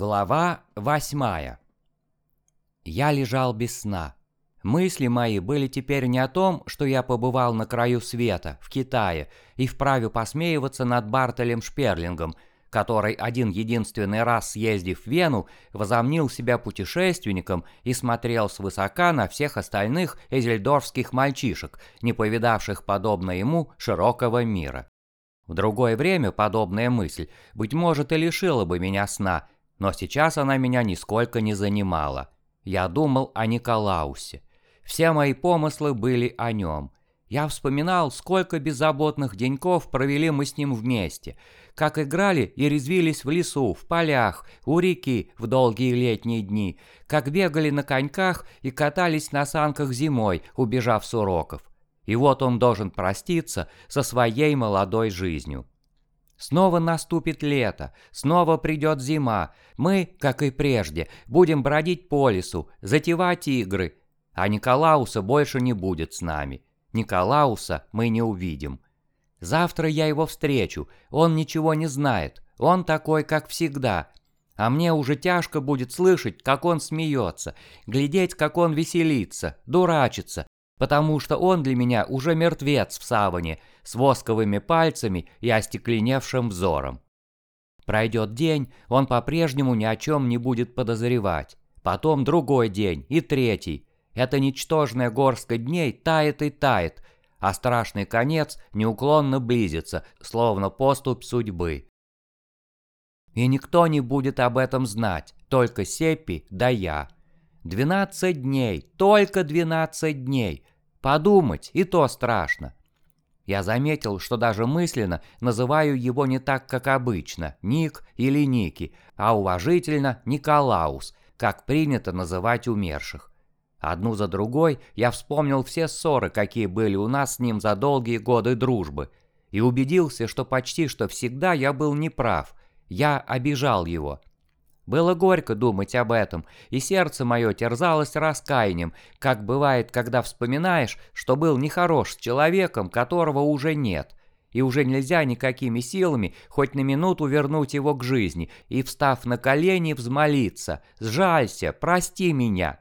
Глава восьмая. Я лежал без сна. Мысли мои были теперь не о том, что я побывал на краю света, в Китае, и вправе посмеиваться над Бартолем Шперлингом, который один единственный раз съездив в Вену, возомнил себя путешественником и смотрел свысока на всех остальных эзельдорфских мальчишек, не повидавших подобно ему широкого мира. В другое время подобная мысль, быть может, и лишила бы меня сна – но сейчас она меня нисколько не занимала. Я думал о Николаусе. Все мои помыслы были о нем. Я вспоминал, сколько беззаботных деньков провели мы с ним вместе, как играли и резвились в лесу, в полях, у реки в долгие летние дни, как бегали на коньках и катались на санках зимой, убежав с уроков. И вот он должен проститься со своей молодой жизнью. Снова наступит лето, снова придет зима. Мы, как и прежде, будем бродить по лесу, затевать игры. А Николауса больше не будет с нами. Николауса мы не увидим. Завтра я его встречу, он ничего не знает, он такой, как всегда. А мне уже тяжко будет слышать, как он смеется, глядеть, как он веселится, дурачится, потому что он для меня уже мертвец в саване, с восковыми пальцами и остекленевшим взором. Пройдет день, он по-прежнему ни о чем не будет подозревать. Потом другой день и третий. Эта ничтожная горстка дней тает и тает, а страшный конец неуклонно близится, словно поступь судьбы. И никто не будет об этом знать, только Сеппи да я. Двенадцать дней, только двенадцать дней. Подумать, и то страшно. Я заметил, что даже мысленно называю его не так, как обычно, Ник или Ники, а уважительно Николаус, как принято называть умерших. Одну за другой я вспомнил все ссоры, какие были у нас с ним за долгие годы дружбы, и убедился, что почти что всегда я был неправ, я обижал его. Было горько думать об этом, и сердце мое терзалось раскаянием, как бывает, когда вспоминаешь, что был нехорош с человеком, которого уже нет, и уже нельзя никакими силами хоть на минуту вернуть его к жизни и, встав на колени, взмолиться «Сжалься, прости меня».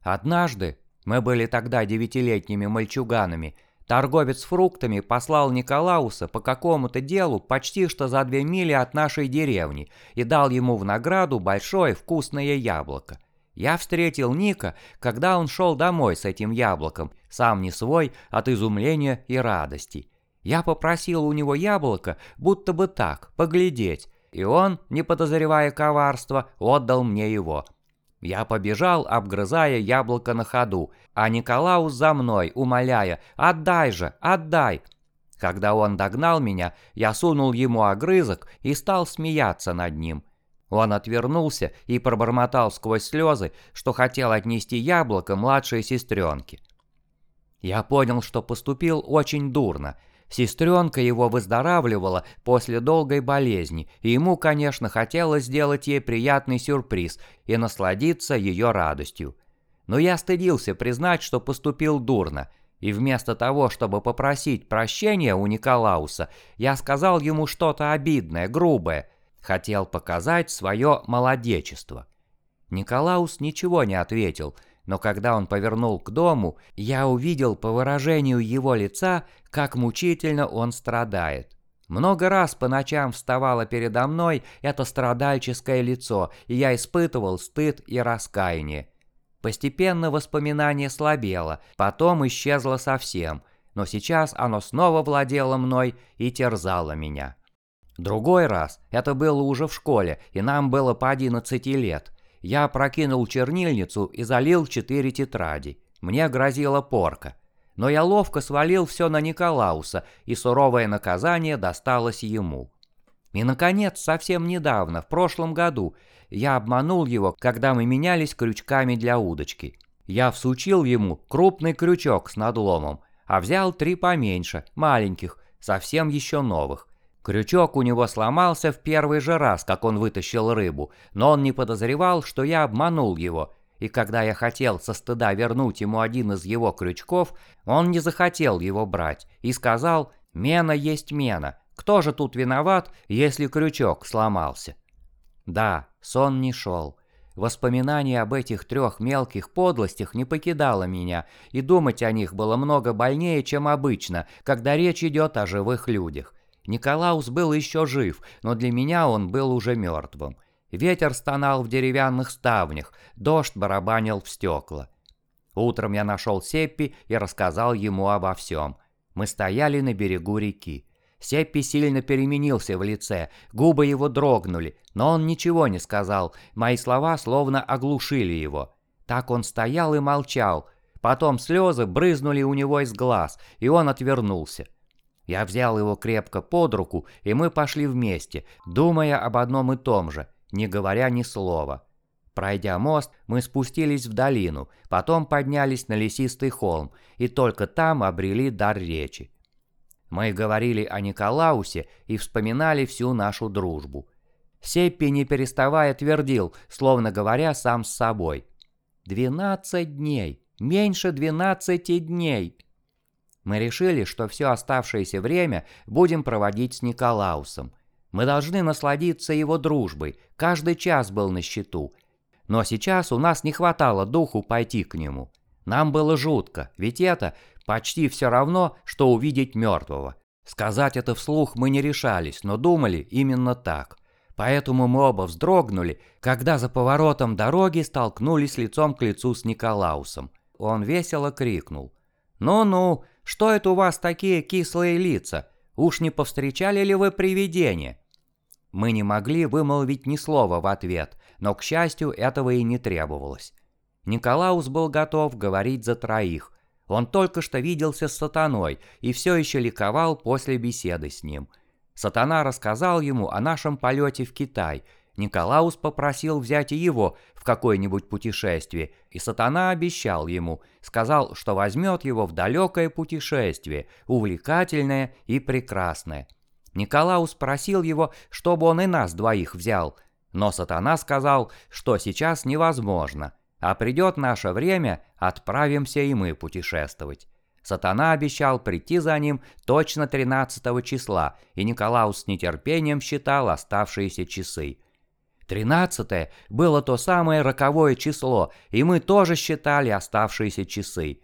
Однажды, мы были тогда девятилетними мальчуганами, Торговец фруктами послал Николауса по какому-то делу почти что за две мили от нашей деревни и дал ему в награду большое вкусное яблоко. Я встретил Ника, когда он шел домой с этим яблоком, сам не свой от изумления и радости. Я попросил у него яблоко, будто бы так, поглядеть, и он, не подозревая коварства, отдал мне его – я побежал, обгрызая яблоко на ходу, а Николаус за мной, умоляя «Отдай же, отдай!». Когда он догнал меня, я сунул ему огрызок и стал смеяться над ним. Он отвернулся и пробормотал сквозь слезы, что хотел отнести яблоко младшей сестренке. Я понял, что поступил очень дурно – Сестренка его выздоравливала после долгой болезни, и ему, конечно, хотелось сделать ей приятный сюрприз и насладиться ее радостью. Но я стыдился признать, что поступил дурно, и вместо того, чтобы попросить прощения у Николауса, я сказал ему что-то обидное, грубое, хотел показать свое молодечество. Николаус ничего не ответил, но когда он повернул к дому, я увидел по выражению его лица, как мучительно он страдает. Много раз по ночам вставало передо мной это страдальческое лицо, и я испытывал стыд и раскаяние. Постепенно воспоминание слабело, потом исчезло совсем, но сейчас оно снова владело мной и терзало меня. Другой раз, это было уже в школе, и нам было по 11 лет, я прокинул чернильницу и залил четыре тетради. Мне грозила порка. Но я ловко свалил все на Николауса, и суровое наказание досталось ему. И, наконец, совсем недавно, в прошлом году, я обманул его, когда мы менялись крючками для удочки. Я всучил ему крупный крючок с надломом, а взял три поменьше, маленьких, совсем еще новых. Крючок у него сломался в первый же раз, как он вытащил рыбу, но он не подозревал, что я обманул его, и когда я хотел со стыда вернуть ему один из его крючков, он не захотел его брать и сказал «Мена есть мена, кто же тут виноват, если крючок сломался?» Да, сон не шел. Воспоминание об этих трех мелких подлостях не покидало меня, и думать о них было много больнее, чем обычно, когда речь идет о живых людях. Николаус был еще жив, но для меня он был уже мертвым. Ветер стонал в деревянных ставнях, дождь барабанил в стекла. Утром я нашел Сеппи и рассказал ему обо всем. Мы стояли на берегу реки. Сеппи сильно переменился в лице, губы его дрогнули, но он ничего не сказал, мои слова словно оглушили его. Так он стоял и молчал, потом слезы брызнули у него из глаз, и он отвернулся. Я взял его крепко под руку, и мы пошли вместе, думая об одном и том же, не говоря ни слова. Пройдя мост, мы спустились в долину, потом поднялись на лесистый холм, и только там обрели дар речи. Мы говорили о Николаусе и вспоминали всю нашу дружбу. Сеппи, не переставая, твердил, словно говоря сам с собой. «Двенадцать дней! Меньше двенадцати дней!» Мы решили, что все оставшееся время будем проводить с Николаусом. Мы должны насладиться его дружбой, каждый час был на счету. Но сейчас у нас не хватало духу пойти к нему. Нам было жутко, ведь это почти все равно, что увидеть мертвого. Сказать это вслух мы не решались, но думали именно так. Поэтому мы оба вздрогнули, когда за поворотом дороги столкнулись лицом к лицу с Николаусом. Он весело крикнул. «Ну-ну, что это у вас такие кислые лица? Уж не повстречали ли вы привидение?» Мы не могли вымолвить ни слова в ответ, но, к счастью, этого и не требовалось. Николаус был готов говорить за троих. Он только что виделся с сатаной и все еще ликовал после беседы с ним. Сатана рассказал ему о нашем полете в Китай. Николаус попросил взять и его в какое-нибудь путешествие, и сатана обещал ему, сказал, что возьмет его в далекое путешествие, увлекательное и прекрасное. Николаус просил его, чтобы он и нас двоих взял, но сатана сказал, что сейчас невозможно – а придет наше время, отправимся и мы путешествовать. Сатана обещал прийти за ним точно 13 числа, и Николаус с нетерпением считал оставшиеся часы. Тринадцатое было то самое роковое число, и мы тоже считали оставшиеся часы.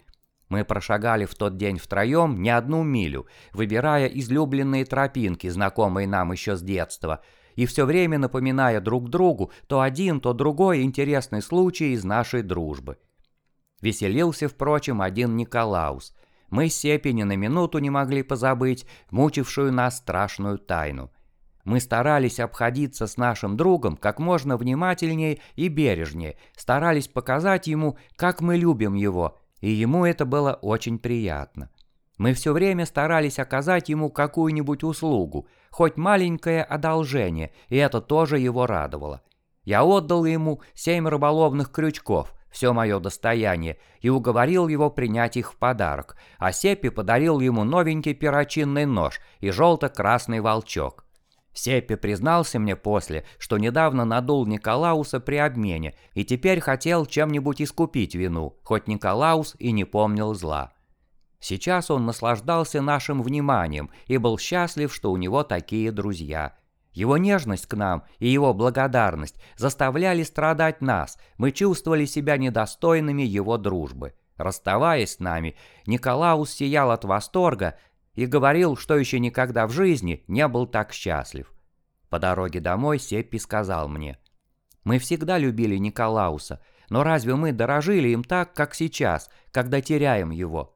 Мы прошагали в тот день втроем не одну милю, выбирая излюбленные тропинки, знакомые нам еще с детства – и все время напоминая друг другу то один, то другой интересный случай из нашей дружбы. Веселился, впрочем, один Николаус. Мы с Сепи ни на минуту не могли позабыть мучившую нас страшную тайну. Мы старались обходиться с нашим другом как можно внимательнее и бережнее, старались показать ему, как мы любим его, и ему это было очень приятно. Мы все время старались оказать ему какую-нибудь услугу, хоть маленькое одолжение, и это тоже его радовало. Я отдал ему семь рыболовных крючков, все мое достояние, и уговорил его принять их в подарок, а Сеппи подарил ему новенький перочинный нож и желто-красный волчок. Сеппи признался мне после, что недавно надул Николауса при обмене и теперь хотел чем-нибудь искупить вину, хоть Николаус и не помнил зла. Сейчас он наслаждался нашим вниманием и был счастлив, что у него такие друзья. Его нежность к нам и его благодарность заставляли страдать нас, мы чувствовали себя недостойными его дружбы. Расставаясь с нами, Николаус сиял от восторга и говорил, что еще никогда в жизни не был так счастлив. По дороге домой Сеппи сказал мне, «Мы всегда любили Николауса, но разве мы дорожили им так, как сейчас, когда теряем его?»